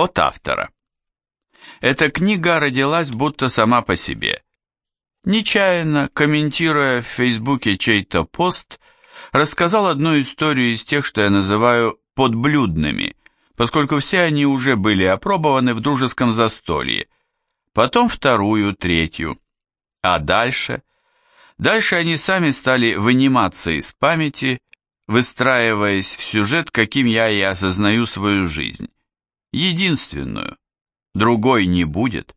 От автора. Эта книга родилась будто сама по себе. Нечаянно, комментируя в Фейсбуке чей-то пост, рассказал одну историю из тех, что я называю подблюдными, поскольку все они уже были опробованы в дружеском застолье, потом вторую, третью, а дальше... Дальше они сами стали выниматься из памяти, выстраиваясь в сюжет, каким я и осознаю свою жизнь. Единственную. Другой не будет.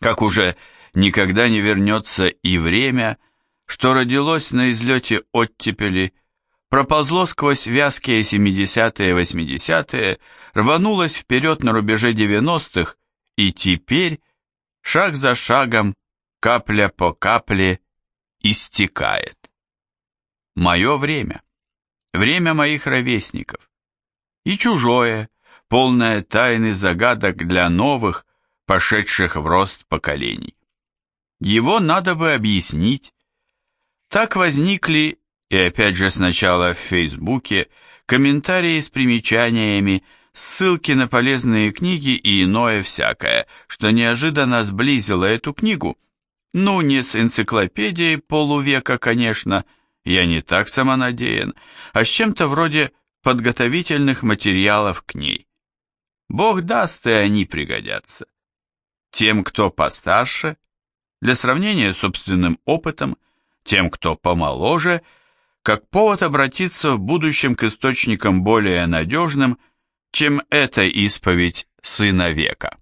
Как уже никогда не вернется и время, что родилось на излете оттепели, проползло сквозь вязкие 70-е и 80-е, рванулось вперед на рубеже 90-х, и теперь, шаг за шагом, капля по капле, истекает. Мое время, время моих ровесников, и чужое, полное тайны загадок для новых, пошедших в рост поколений. Его надо бы объяснить. Так возникли, и опять же сначала в Фейсбуке, комментарии с примечаниями, ссылки на полезные книги и иное всякое, что неожиданно сблизило эту книгу. Ну, не с энциклопедией полувека, конечно, я не так самонадеян, а с чем-то вроде подготовительных материалов к ней. Бог даст, и они пригодятся. Тем, кто постарше, для сравнения с собственным опытом, тем, кто помоложе, как повод обратиться в будущем к источникам более надежным, чем эта исповедь сына века.